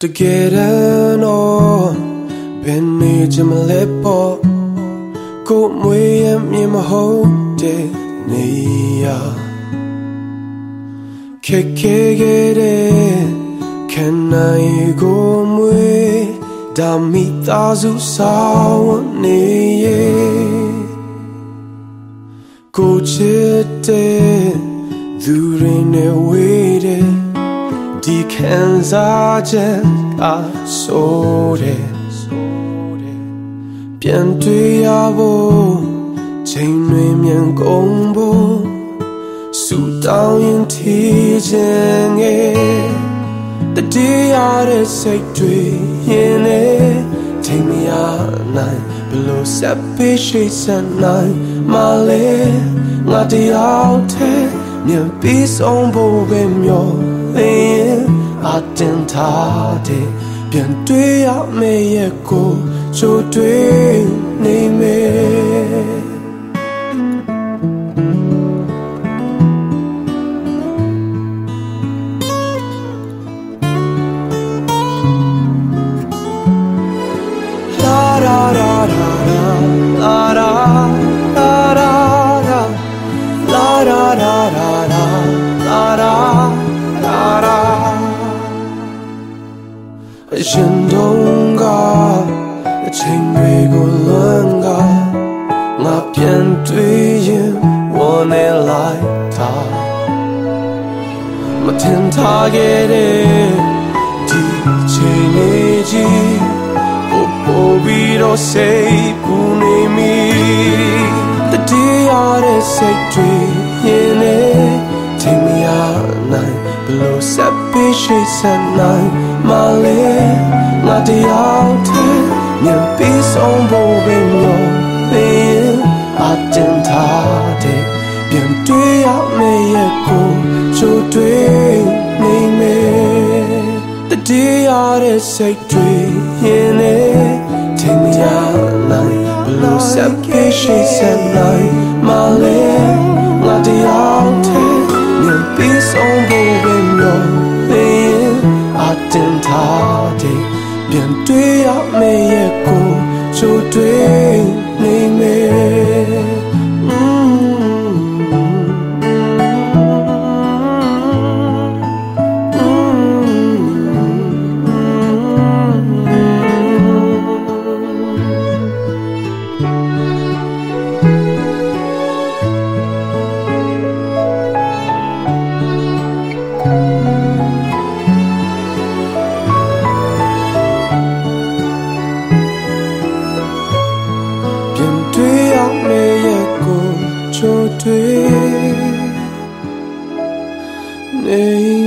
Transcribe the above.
တကယ်တော့ဘယ်နေချင်မလဲပေါ့ကိုမွေးရမြင်မဟုတ်တဲ့နေရခက်ခဲခဲ့တဲ့ခံနိုင်ကိုမွေးဒါမိသားစုဆောင်နေရဲ့ကိုချစ်တဲ့သူတွေနဲ့ဝေးတဲ့ ဒီခံစားချက်အဆိုးတဲ့ပြန်တွေ့ရဖို့ချိန်တွေမြန်ကုန်ဖို့ဆူတောင်းရင်ထီခြင်းငယ်တတိယတဲ့စိတ်တွေရင်လေထိမရနိုင်ဘလို့ဆက်ပေးရှိစနိုင်မလဲငါတယောက်တည်းမြန်ပြီးဆုံးဖို့ပဲမျော လင်းအတင်ထားတဲ့ပြန်တွေ့ရမယ့်ရဲ့ကိုချိုတွေ့နေမ အရင်တုန်းကအချိန်တွေကိုလွမ်းကငါပြန်တွေ့ရင်ဝမ်းနေလိုက်တာမထင်ထားခဲ့တဲ့ဒီချိန်လေးကြီးပို့ပို့ပြီးတော့စိတ်ပူနေမိတတိယတဲ့စိတ်တွေ လို့ဆက်ပြီးရှိဆက်နိုင်မလဲငါတယောက်တည်းမြင်ပြီးဆုံးဖို့ပဲလို့လေအတင်ထားတဲ့ပြန်တွေ့ရမယ့်ရဲ့ကိုချိုးတွေ့နေမယ်တတိယတဲ့စိတ်တွေရင်နေထင်ရနိုင်ဘလို့ဆက်ပြီးရှိဆက်နိုင်မလဲ တင်ထားတဲ့ပြန်တွေ့ရမယ့်ရဲ့ကိုချိုးတွေ့ Baby